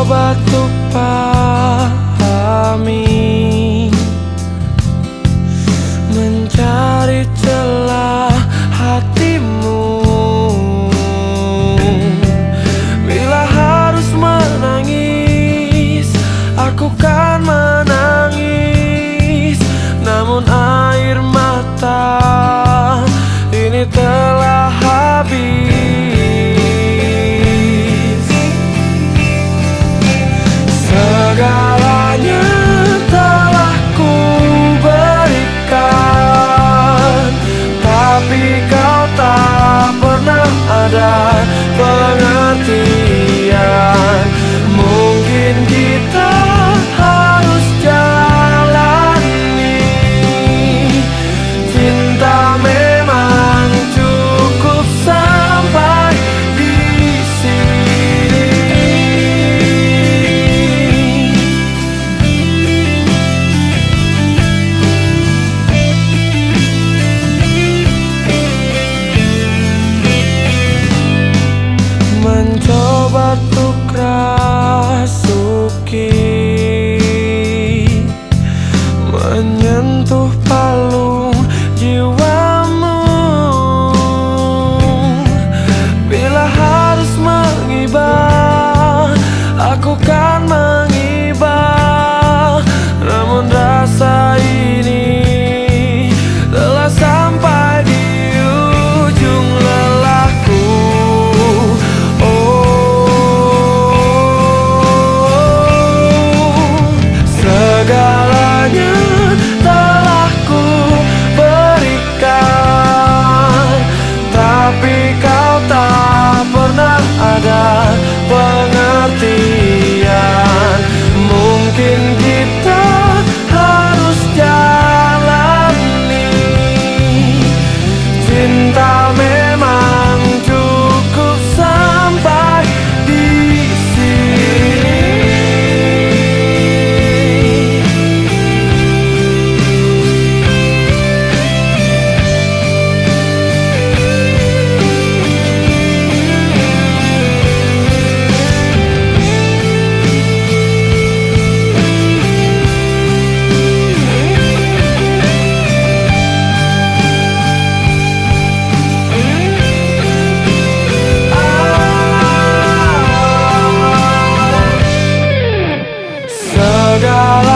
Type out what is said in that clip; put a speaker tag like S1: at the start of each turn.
S1: coba untuk pahami Mencari celah hatimu. Bila harus menangis Aku kan God. menyentuh palung jiwa God.